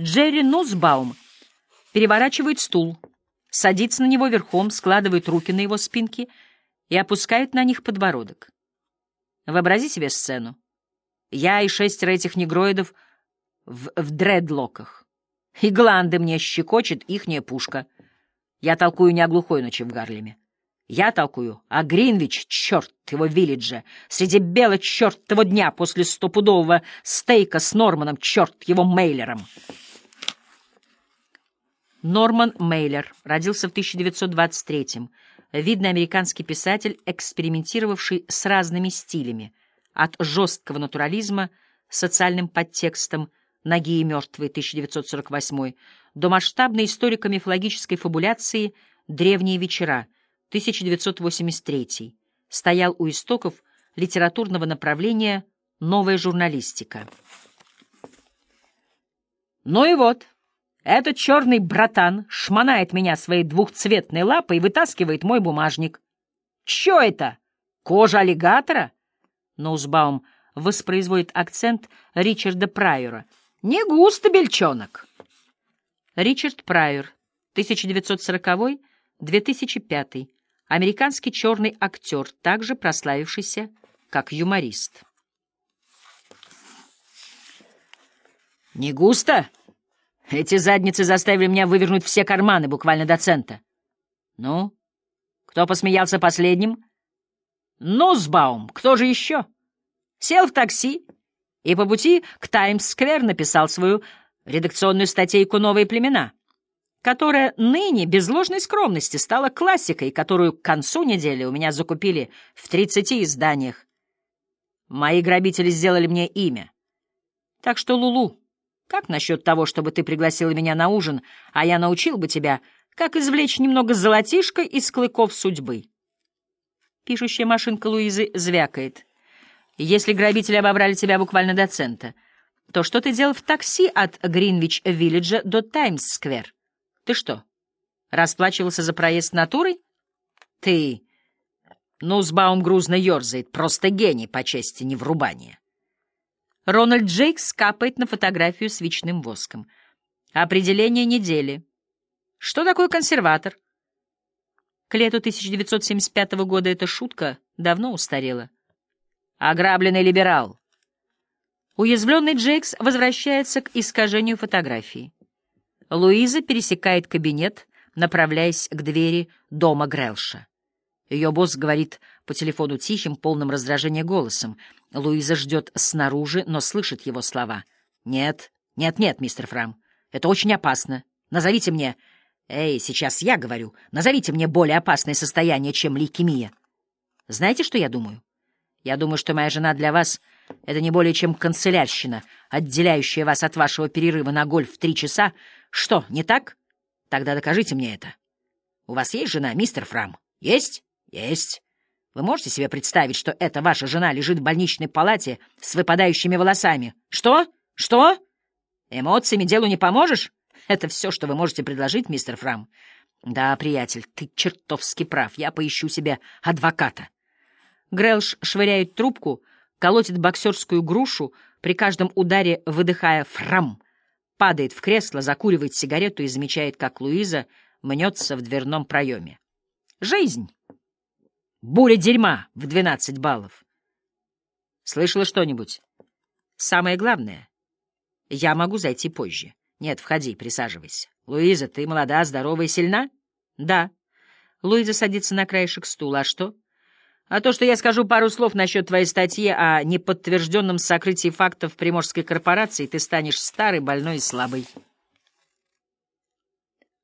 Джерри Нусбаум переворачивает стул, садится на него верхом, складывает руки на его спинке и опускает на них подбородок. Вообрази себе сцену. Я и шестеро этих негроидов в, в дредлоках. И гланды мне щекочет ихняя пушка. Я толкую не о глухой ночи в Гарлеме. Я толкую о Гринвич, черт его виллидже, среди бела черт того дня после стопудового стейка с Норманом, черт его Мейлером. Норман Мейлер родился в 1923-м. Видный американский писатель, экспериментировавший с разными стилями, от жесткого натурализма, социальным подтекстом «Ноги и мертвые» 1948 до масштабной историко-мифологической фабуляции «Древние вечера» 1983 стоял у истоков литературного направления «Новая журналистика». Ну и вот, этот черный братан шмонает меня своей двухцветной лапой и вытаскивает мой бумажник. Чё это? Кожа аллигатора? Ноузбаум воспроизводит акцент Ричарда Прайора. Не густо, бельчонок. Ричард Прайор, 1940-2005, американский черный актер, также прославившийся как юморист. «Не густо? Эти задницы заставили меня вывернуть все карманы буквально до цента. Ну, кто посмеялся последним? Нусбаум, кто же еще? Сел в такси и по пути к Таймс-сквер написал свою редакционную статейку «Новые племена», которая ныне без ложной скромности стала классикой, которую к концу недели у меня закупили в 30 изданиях. Мои грабители сделали мне имя. Так что, Лулу, как насчет того, чтобы ты пригласила меня на ужин, а я научил бы тебя, как извлечь немного золотишка из клыков судьбы? Пишущая машинка Луизы звякает. Если грабители обобрали тебя буквально до цента, то что ты делал в такси от Гринвич-Виллиджа до Таймс-сквер? Ты что, расплачивался за проезд натурой? Ты... Ну, Сбаум грузно ерзает, просто гений по части неврубания. Рональд Джейкс капает на фотографию свечным воском. Определение недели. Что такое консерватор? К лету 1975 года эта шутка давно устарела. Ограбленный либерал. Уязвленный Джейкс возвращается к искажению фотографии. Луиза пересекает кабинет, направляясь к двери дома Грэлша. Ее босс говорит по телефону тихим, полным раздражения голосом. Луиза ждет снаружи, но слышит его слова. «Нет, нет, нет, мистер Фрам, это очень опасно. Назовите мне...» «Эй, сейчас я говорю. Назовите мне более опасное состояние, чем лейкемия». Знаете, что я думаю? Я думаю, что моя жена для вас — это не более чем канцелярщина, отделяющая вас от вашего перерыва на гольф в три часа. Что, не так? Тогда докажите мне это. У вас есть жена, мистер Фрам? Есть? Есть. Вы можете себе представить, что эта ваша жена лежит в больничной палате с выпадающими волосами? Что? Что? Эмоциями делу не поможешь? Это все, что вы можете предложить, мистер Фрам. Да, приятель, ты чертовски прав. Я поищу себе адвоката. Грэлш швыряет трубку, колотит боксерскую грушу, при каждом ударе выдыхая «фрам», падает в кресло, закуривает сигарету и замечает, как Луиза мнется в дверном проеме. Жизнь. Буря дерьма в двенадцать баллов. Слышала что-нибудь? Самое главное, я могу зайти позже. Нет, входи, присаживайся. Луиза, ты молода, здорова и сильна? Да. Луиза садится на краешек стула. А что? А то, что я скажу пару слов насчет твоей статьи о неподтвержденном сокрытии фактов Приморской корпорации, ты станешь старой, больной и слабой.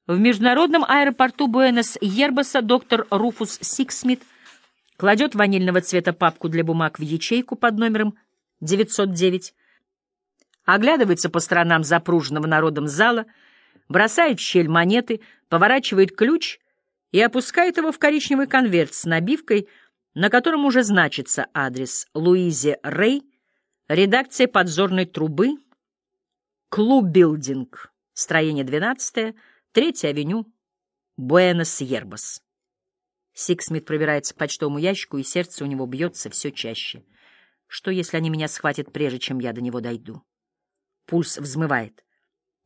В международном аэропорту Буэнас-Йербаса доктор Руфус Сиксмит кладет ванильного цвета папку для бумаг в ячейку под номером 909, оглядывается по сторонам запруженного народом зала, бросает в щель монеты, поворачивает ключ и опускает его в коричневый конверт с набивкой — на котором уже значится адрес Луизе Рэй, редакция подзорной трубы, Клуг-билдинг, строение 12 Третья авеню, Буэнас-Йербас. Сиксмит пробирается к почтовому ящику, и сердце у него бьется все чаще. Что, если они меня схватят, прежде чем я до него дойду? Пульс взмывает.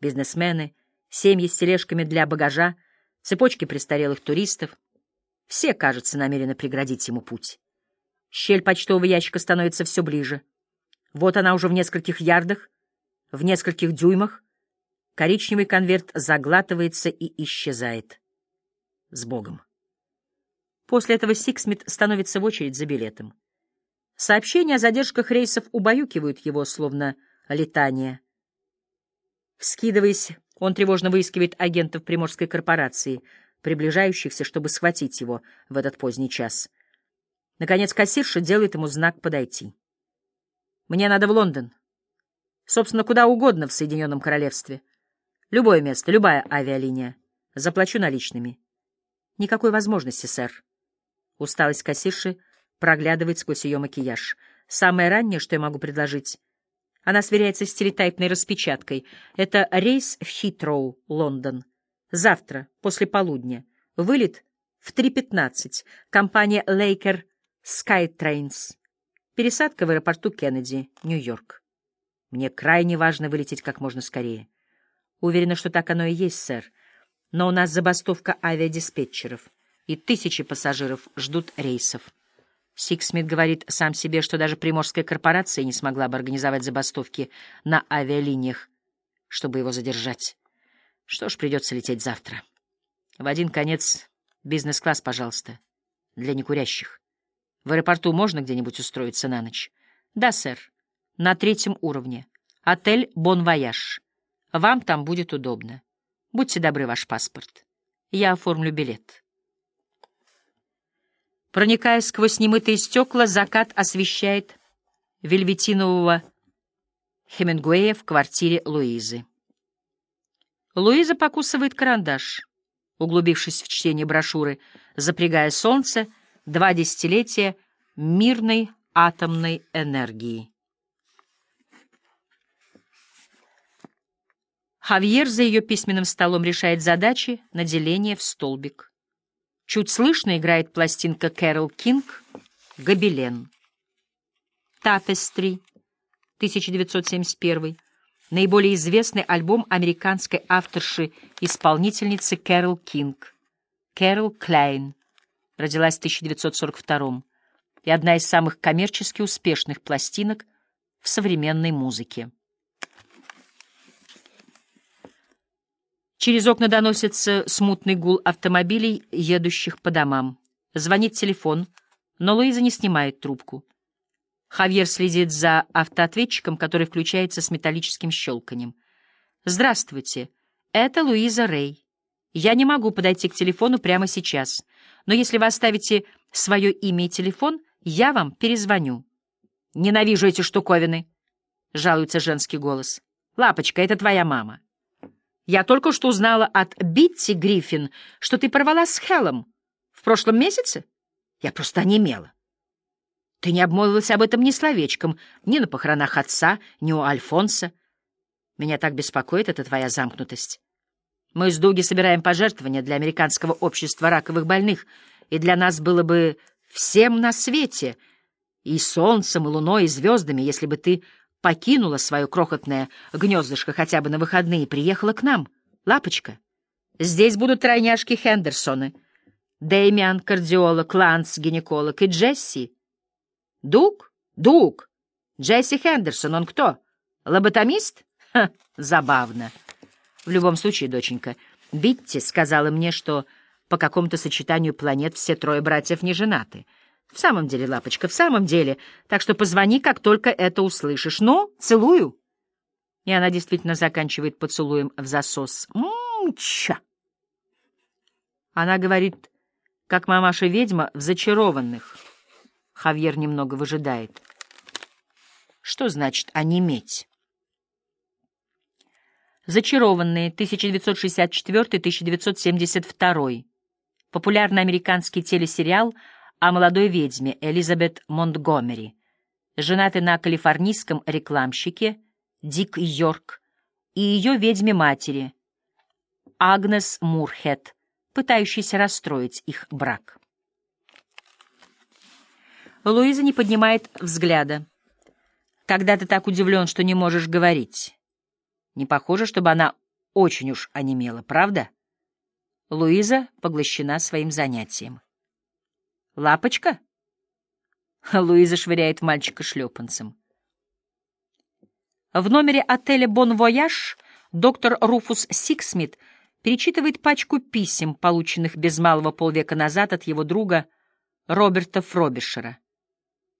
Бизнесмены, семьи с тележками для багажа, цепочки престарелых туристов. Все, кажется, намерены преградить ему путь. Щель почтового ящика становится все ближе. Вот она уже в нескольких ярдах, в нескольких дюймах. Коричневый конверт заглатывается и исчезает. С Богом. После этого Сиксмит становится в очередь за билетом. Сообщения о задержках рейсов убаюкивают его, словно летание. Вскидываясь, он тревожно выискивает агентов Приморской корпорации, приближающихся, чтобы схватить его в этот поздний час. Наконец кассирша делает ему знак подойти. «Мне надо в Лондон. Собственно, куда угодно в Соединенном Королевстве. Любое место, любая авиалиния. Заплачу наличными». «Никакой возможности, сэр». Усталость кассирши проглядывает сквозь ее макияж. «Самое раннее, что я могу предложить...» Она сверяется с телетайпной распечаткой. Это рейс в Хитроу, Лондон. Завтра, после полудня. Вылет в 3.15. Компания Laker Skytrains. Пересадка в аэропорту Кеннеди, Нью-Йорк. Мне крайне важно вылететь как можно скорее. Уверена, что так оно и есть, сэр. Но у нас забастовка авиадиспетчеров, и тысячи пассажиров ждут рейсов. Сиксмит говорит сам себе, что даже Приморская корпорация не смогла бы организовать забастовки на авиалиниях, чтобы его задержать. Что ж, придется лететь завтра. В один конец бизнес-класс, пожалуйста, для некурящих. В аэропорту можно где-нибудь устроиться на ночь? Да, сэр, на третьем уровне. Отель «Бон Вояж». Вам там будет удобно. Будьте добры, ваш паспорт. Я оформлю билет. Проникая сквозь немытые стекла, закат освещает вельветинового Хемингуэя в квартире Луизы. Луиза покусывает карандаш, углубившись в чтение брошюры, запрягая солнце, два десятилетия мирной атомной энергии. Хавьер за ее письменным столом решает задачи на деление в столбик. Чуть слышно играет пластинка Кэрол Кинг «Гобелен». «Тапестри» 1971 наиболее известный альбом американской авторши-исполнительницы Кэрол Кинг. Кэрол Клайн родилась в 1942 и одна из самых коммерчески успешных пластинок в современной музыке. Через окна доносится смутный гул автомобилей, едущих по домам. Звонит телефон, но Луиза не снимает трубку. Хавьер следит за автоответчиком, который включается с металлическим щелканием. «Здравствуйте, это Луиза Рэй. Я не могу подойти к телефону прямо сейчас, но если вы оставите свое имя и телефон, я вам перезвоню». «Ненавижу эти штуковины», — жалуется женский голос. «Лапочка, это твоя мама». Я только что узнала от Битти Гриффин, что ты порвала с Хеллом в прошлом месяце. Я просто онемела. Ты не обмолвилась об этом ни словечком, ни на похоронах отца, ни у Альфонса. Меня так беспокоит эта твоя замкнутость. Мы с Дуги собираем пожертвования для американского общества раковых больных, и для нас было бы всем на свете, и солнцем, и луной, и звездами, если бы ты покинула свое крохотное гнездышко хотя бы на выходные и приехала к нам. Лапочка, здесь будут тройняшки Хендерсоны. Дэмиан, кардиолог, Ланс, гинеколог и Джесси. Дуг? Дуг. Джесси Хендерсон, он кто? Лоботомист? Ха, забавно. В любом случае, доченька, Битти сказала мне, что по какому-то сочетанию планет все трое братьев не женаты — в самом деле, лапочка, в самом деле. Так что позвони, как только это услышишь. Ну, целую. И она действительно заканчивает поцелуем в засос. Мча. Она говорит, как мамаша-ведьма в «Зачарованных». Хавьер немного выжидает. Что значит «онеметь»? «Зачарованные» 1964-1972. Популярный американский телесериал — о молодой ведьме Элизабет Монтгомери, женатой на калифорнийском рекламщике Дик Йорк и ее ведьме-матери Агнес Мурхет, пытающейся расстроить их брак. Луиза не поднимает взгляда. «Когда ты так удивлен, что не можешь говорить?» Не похоже, чтобы она очень уж онемела, правда? Луиза поглощена своим занятием. «Лапочка?» Луиза швыряет мальчика шлепанцем. В номере отеля «Бон Вояж» доктор Руфус Сиксмит перечитывает пачку писем, полученных без малого полвека назад от его друга Роберта Фробишера.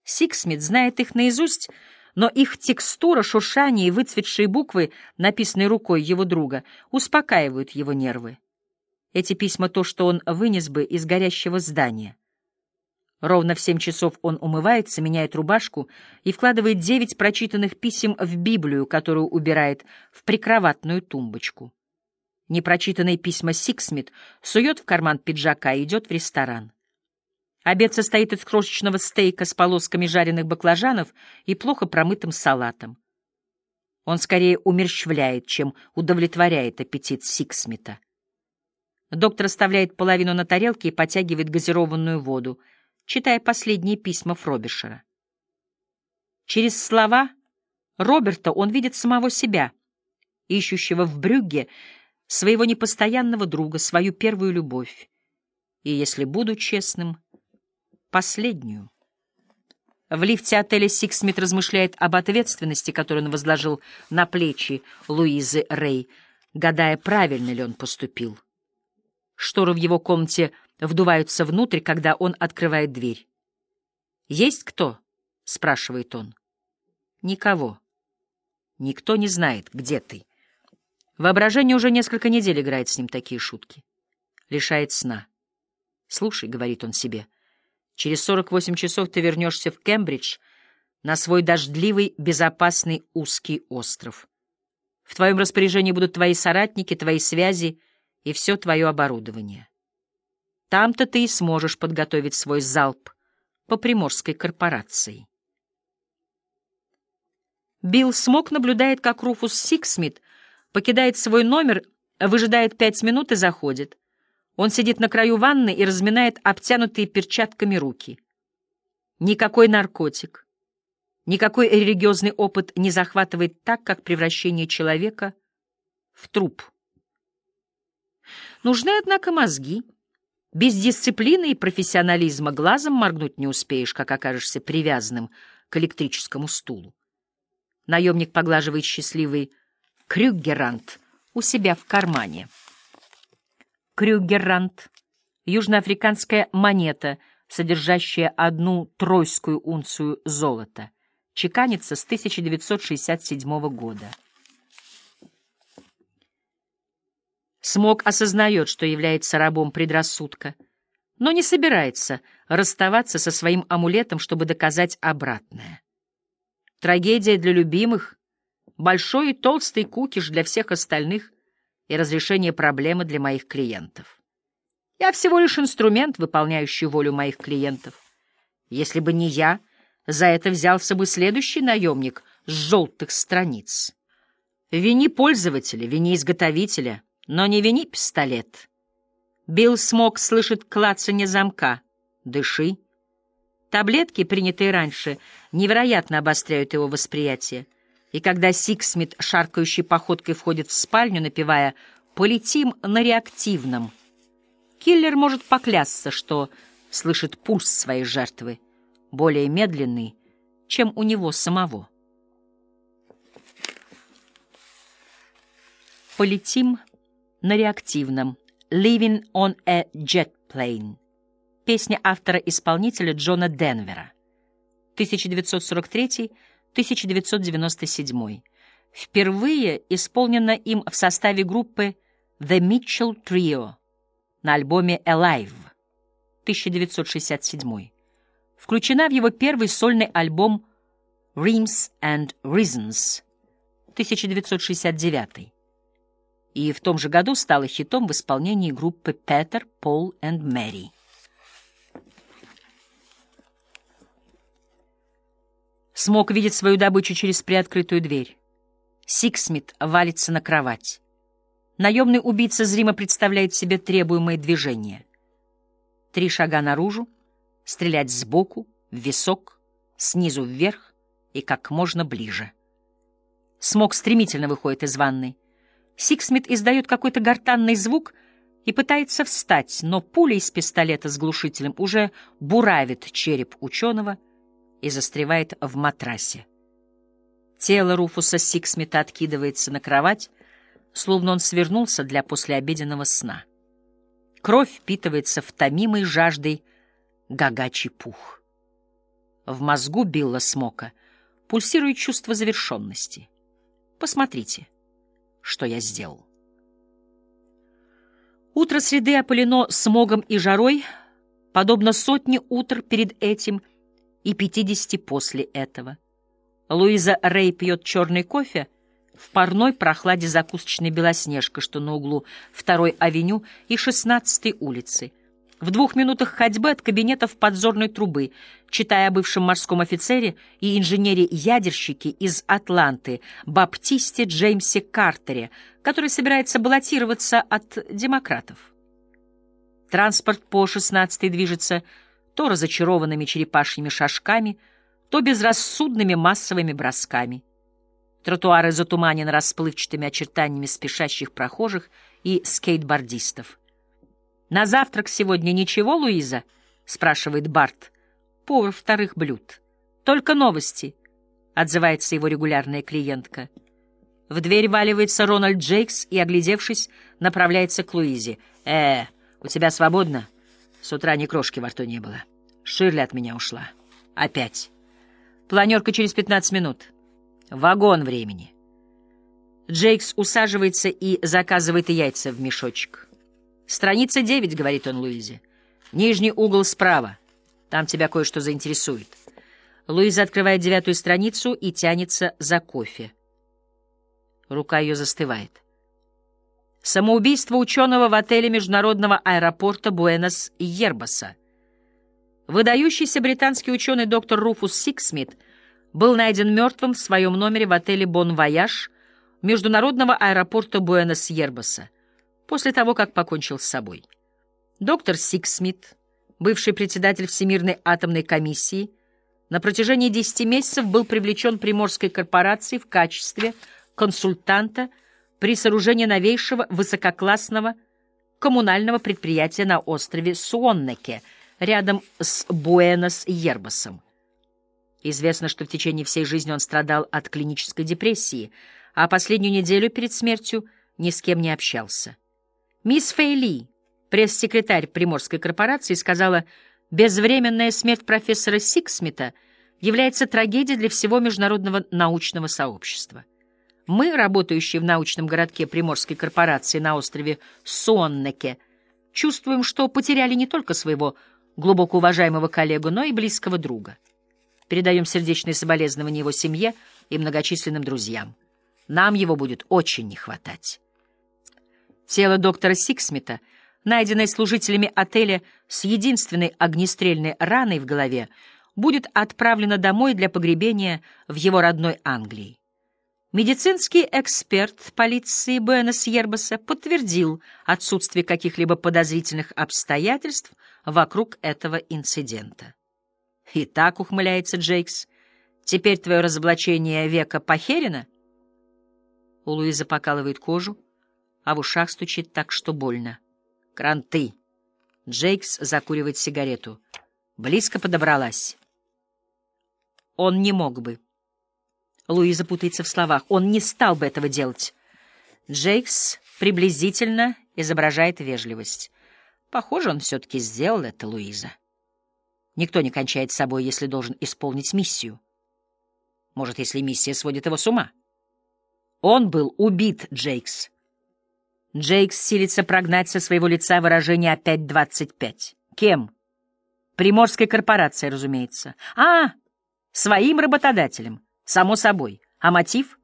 Сиксмит знает их наизусть, но их текстура, шуршание и выцветшие буквы, написанные рукой его друга, успокаивают его нервы. Эти письма — то, что он вынес бы из горящего здания. Ровно в семь часов он умывается, меняет рубашку и вкладывает девять прочитанных писем в Библию, которую убирает в прикроватную тумбочку. Непрочитанные письма Сиксмит сует в карман пиджака и идет в ресторан. Обед состоит из крошечного стейка с полосками жареных баклажанов и плохо промытым салатом. Он скорее умерщвляет, чем удовлетворяет аппетит Сиксмита. Доктор оставляет половину на тарелке и потягивает газированную воду — читая последние письма Фробишера. Через слова Роберта он видит самого себя, ищущего в Брюгге своего непостоянного друга, свою первую любовь, и, если буду честным, последнюю. В лифте отеля Сиксмит размышляет об ответственности, которую он возложил на плечи Луизы Рэй, гадая, правильно ли он поступил. Шторы в его комнате вдуваются внутрь, когда он открывает дверь. «Есть кто?» — спрашивает он. «Никого. Никто не знает, где ты». Воображение уже несколько недель играет с ним такие шутки. Лишает сна. «Слушай», — говорит он себе, — «через сорок восемь часов ты вернешься в Кембридж на свой дождливый, безопасный узкий остров. В твоем распоряжении будут твои соратники, твои связи и все твое оборудование. Там-то ты и сможешь подготовить свой залп по приморской корпорации. Билл Смок наблюдает, как Руфус Сиксмит покидает свой номер, выжидает пять минут и заходит. Он сидит на краю ванны и разминает обтянутые перчатками руки. Никакой наркотик, никакой религиозный опыт не захватывает так, как превращение человека в труп. Нужны, однако, мозги. Без дисциплины и профессионализма глазом моргнуть не успеешь, как окажешься привязанным к электрическому стулу. Наемник поглаживает счастливый крюггерант у себя в кармане. Крюггерант — южноафриканская монета, содержащая одну тройскую унцию золота. Чеканится с 1967 года. Смог осознает, что является рабом предрассудка, но не собирается расставаться со своим амулетом, чтобы доказать обратное. Трагедия для любимых, большой и толстый кукиш для всех остальных и разрешение проблемы для моих клиентов. Я всего лишь инструмент, выполняющий волю моих клиентов. Если бы не я, за это взялся бы следующий наемник с желтых страниц. Вини пользователя, вини изготовителя — но не вини пистолет. Билл Смок слышит клацанье замка. Дыши. Таблетки, принятые раньше, невероятно обостряют его восприятие. И когда Сиксмит шаркающей походкой входит в спальню, напевая «Полетим на реактивном», киллер может поклясться, что слышит пульс своей жертвы, более медленный, чем у него самого. «Полетим на реактивном «Living on a Jet Plane». Песня автора-исполнителя Джона Денвера. 1943-1997. Впервые исполнена им в составе группы The Mitchell Trio на альбоме Alive 1967. Включена в его первый сольный альбом Rims and Reasons 1969 и в том же году стала хитом в исполнении группы Петер, Пол и Мэри. Смок видит свою добычу через приоткрытую дверь. Сиксмит валится на кровать. Наемный убийца зримо представляет себе требуемые движения. Три шага наружу, стрелять сбоку, в висок, снизу вверх и как можно ближе. Смок стремительно выходит из ванной. Сиксмит издает какой-то гортанный звук и пытается встать, но пуля из пистолета с глушителем уже буравит череп ученого и застревает в матрасе. Тело Руфуса Сиксмита откидывается на кровать, словно он свернулся для послеобеденного сна. Кровь впитывается в томимый жаждой гагачий пух. В мозгу Билла Смока пульсирует чувство завершенности. Посмотрите, что я сделал. Утро среды опылено смогом и жарой, подобно сотне утр перед этим и пятидесяти после этого. Луиза Рэй пьет черный кофе в парной прохладе закусочной «Белоснежка», что на углу второй авеню и шестнадцатой улицы — в двух минутах ходьбы от кабинетов подзорной трубы, читая о бывшем морском офицере и инженере-ядерщике из Атланты Баптисте Джеймсе Картере, который собирается баллотироваться от демократов. Транспорт по 16 движется то разочарованными черепашьими шажками, то безрассудными массовыми бросками. Тротуары затуманены расплывчатыми очертаниями спешащих прохожих и скейтбордистов. «На завтрак сегодня ничего, Луиза?» — спрашивает Барт, повар вторых блюд. «Только новости», — отзывается его регулярная клиентка. В дверь валивается Рональд Джейкс и, оглядевшись, направляется к Луизе. «Э, у тебя свободно?» С утра ни крошки во рту не было. Ширли от меня ушла. Опять. Планерка через пятнадцать минут. Вагон времени. Джейкс усаживается и заказывает яйца в мешочек. «Страница девять», — говорит он Луизе. «Нижний угол справа. Там тебя кое-что заинтересует». Луиза открывает девятую страницу и тянется за кофе. Рука ее застывает. Самоубийство ученого в отеле международного аэропорта Буэнос-Ербаса. Выдающийся британский ученый доктор Руфус Сиксмит был найден мертвым в своем номере в отеле «Бон-Вояж» международного аэропорта Буэнос-Ербаса после того, как покончил с собой. Доктор Сиксмит, бывший председатель Всемирной атомной комиссии, на протяжении 10 месяцев был привлечен Приморской корпорацией в качестве консультанта при сооружении новейшего высококлассного коммунального предприятия на острове Суоннеке, рядом с Буэнос-Ербасом. Известно, что в течение всей жизни он страдал от клинической депрессии, а последнюю неделю перед смертью ни с кем не общался. Мисс Фейли, пресс-секретарь Приморской корпорации, сказала, безвременная смерть профессора Сиксмита является трагедией для всего международного научного сообщества. Мы, работающие в научном городке Приморской корпорации на острове Суоннеке, чувствуем, что потеряли не только своего глубоко уважаемого коллегу, но и близкого друга. Передаем сердечные соболезнования его семье и многочисленным друзьям. Нам его будет очень не хватать. Тело доктора Сиксмита, найденное служителями отеля с единственной огнестрельной раной в голове, будет отправлено домой для погребения в его родной Англии. Медицинский эксперт полиции Буэнос-Ербаса подтвердил отсутствие каких-либо подозрительных обстоятельств вокруг этого инцидента. «И так ухмыляется Джейкс. Теперь твое разоблачение века похерено?» У Луизы покалывает кожу, а в ушах стучит так, что больно. Кранты. Джейкс закуривает сигарету. Близко подобралась. Он не мог бы. Луиза путается в словах. Он не стал бы этого делать. Джейкс приблизительно изображает вежливость. Похоже, он все-таки сделал это, Луиза. Никто не кончает с собой, если должен исполнить миссию. Может, если миссия сводит его с ума. Он был убит, Джейкс. Джейкс силится прогнать со своего лица выражение «опять двадцать пять». Кем? Приморской корпорацией, разумеется. А, своим работодателем, само собой. А мотив?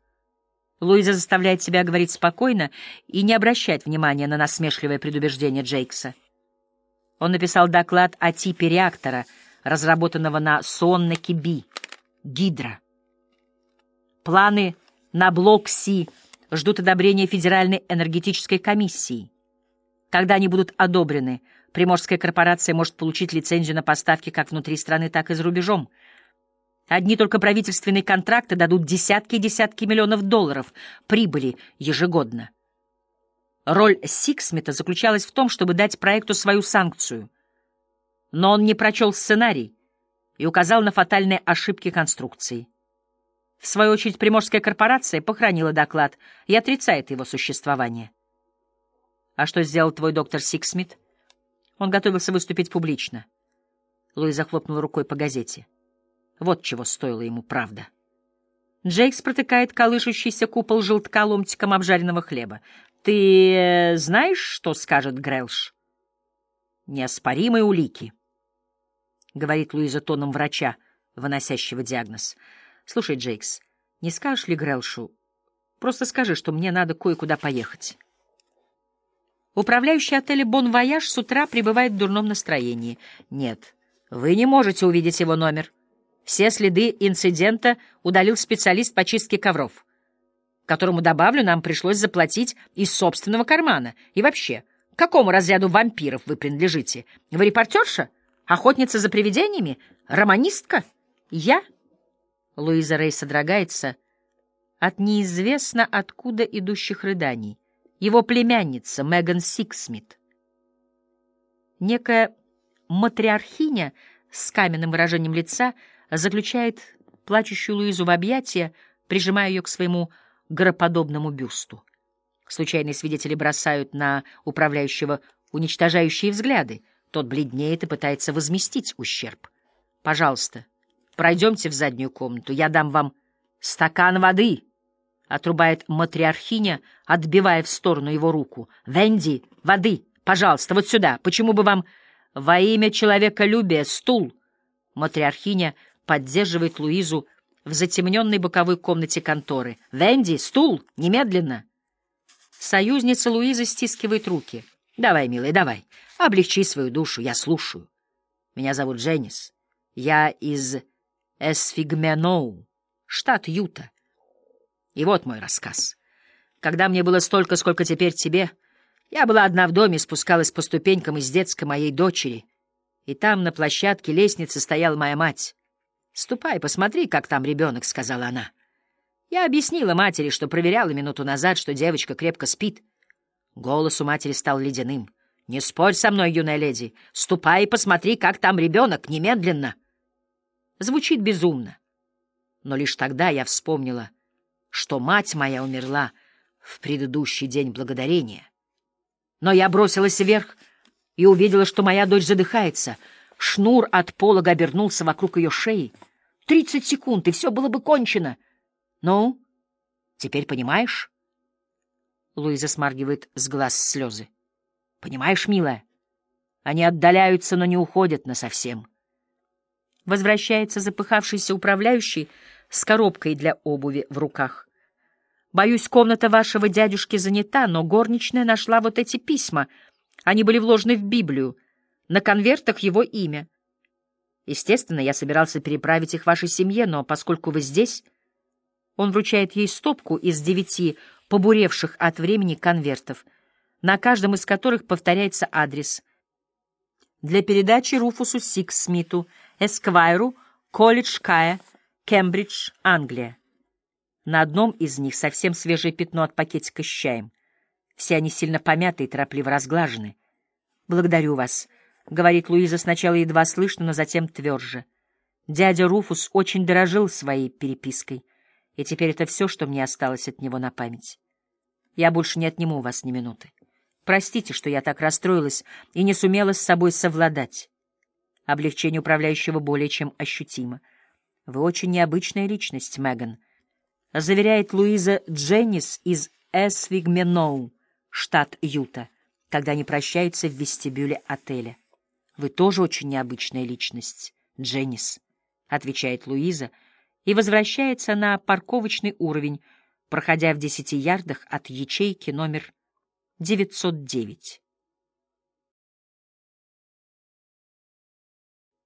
Луиза заставляет себя говорить спокойно и не обращать внимания на насмешливое предубеждение Джейкса. Он написал доклад о типе реактора, разработанного на Соннаке-Би, Гидра. Планы на блок Си ждут одобрения Федеральной энергетической комиссии. Когда они будут одобрены, Приморская корпорация может получить лицензию на поставки как внутри страны, так и за рубежом. Одни только правительственные контракты дадут десятки и десятки миллионов долларов прибыли ежегодно. Роль Сиксмита заключалась в том, чтобы дать проекту свою санкцию. Но он не прочел сценарий и указал на фатальные ошибки конструкции. В свою очередь, Приморская корпорация похоронила доклад и отрицает его существование. А что сделал твой доктор Сиксмит? Он готовился выступить публично. Луиза хлопнула рукой по газете. Вот чего стоила ему правда. Джейкс протыкает колышущийся купол желтка ломтиком обжаренного хлеба. «Ты э, знаешь, что скажет Грэлш?» «Неоспоримые улики», — говорит Луиза тоном врача, выносящего диагноз. «Слушай, Джейкс, не скажешь ли Грэлшу? Просто скажи, что мне надо кое-куда поехать». Управляющий отеля «Бон Вояж» с утра пребывает в дурном настроении. «Нет, вы не можете увидеть его номер». Все следы инцидента удалил специалист по чистке ковров, которому, добавлю, нам пришлось заплатить из собственного кармана. И вообще, к какому разряду вампиров вы принадлежите? Вы репортерша? Охотница за привидениями? Романистка? Я? Луиза Рей содрогается от неизвестно откуда идущих рыданий. Его племянница Меган Сиксмит. Некая матриархиня с каменным выражением лица — заключает плачущую Луизу в объятия, прижимая ее к своему гороподобному бюсту. Случайные свидетели бросают на управляющего уничтожающие взгляды. Тот бледнеет и пытается возместить ущерб. «Пожалуйста, пройдемте в заднюю комнату, я дам вам стакан воды», — отрубает матриархиня, отбивая в сторону его руку. «Венди, воды, пожалуйста, вот сюда. Почему бы вам во имя человеколюбия стул?» Матриархиня поддерживает Луизу в затемненной боковой комнате конторы. «Венди, стул! Немедленно!» Союзница Луизы стискивает руки. «Давай, милая, давай. Облегчи свою душу, я слушаю. Меня зовут Дженнис. Я из Эсфигменоу, штат Юта. И вот мой рассказ. Когда мне было столько, сколько теперь тебе, я была одна в доме, спускалась по ступенькам из детской моей дочери, и там на площадке лестницы стояла моя мать. «Ступай, посмотри, как там ребенок», — сказала она. Я объяснила матери, что проверяла минуту назад, что девочка крепко спит. Голос у матери стал ледяным. «Не спорь со мной, юная леди. Ступай и посмотри, как там ребенок, немедленно». Звучит безумно. Но лишь тогда я вспомнила, что мать моя умерла в предыдущий день благодарения. Но я бросилась вверх и увидела, что моя дочь задыхается — Шнур от полога обернулся вокруг ее шеи. Тридцать секунд, и все было бы кончено. Ну, теперь понимаешь? Луиза смаргивает с глаз слезы. Понимаешь, милая? Они отдаляются, но не уходят насовсем. Возвращается запыхавшийся управляющий с коробкой для обуви в руках. Боюсь, комната вашего дядюшки занята, но горничная нашла вот эти письма. Они были вложены в Библию. На конвертах его имя. Естественно, я собирался переправить их вашей семье, но поскольку вы здесь... Он вручает ей стопку из девяти побуревших от времени конвертов, на каждом из которых повторяется адрес. Для передачи Руфусу Сикс Смиту, Эсквайру, колледж Кая, Кембридж, Англия. На одном из них совсем свежее пятно от пакетика с чаем. Все они сильно помяты и торопливо разглажены. Благодарю вас. — говорит Луиза сначала едва слышно, но затем тверже. Дядя Руфус очень дорожил своей перепиской, и теперь это все, что мне осталось от него на память. Я больше не отниму у вас ни минуты. Простите, что я так расстроилась и не сумела с собой совладать. Облегчение управляющего более чем ощутимо. Вы очень необычная личность, Меган, — заверяет Луиза Дженнис из Эсвигменоу, штат Юта, когда они прощаются в вестибюле отеля. Вы тоже очень необычная личность, Дженнис, отвечает Луиза и возвращается на парковочный уровень, проходя в десяти ярдах от ячейки номер 909.